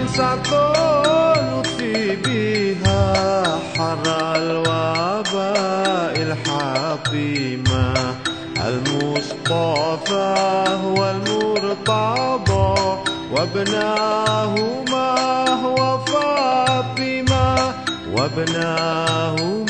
خمسة نطفي بها حر الوباء الحطيمة. المصطفى هو المرتضى وابناهما هو فاطمة. وابناهما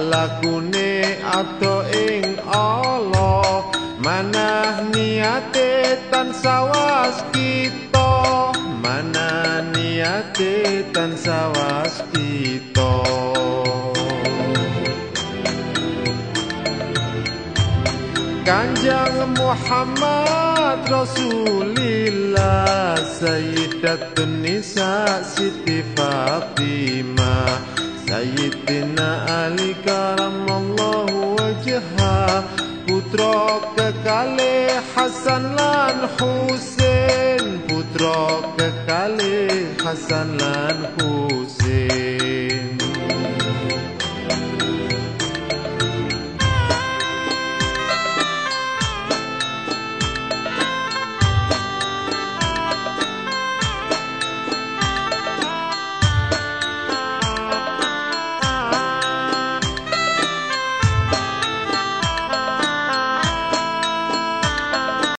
lakune atau ing Allah Manah niate sawas kita. Mana niate sawas kita. Kanjeng Muhammad Rasulillah Sayyidatun Nisa Siti Fatiha Putra kekali Hasan lan Husin Putra kekali Hasan lan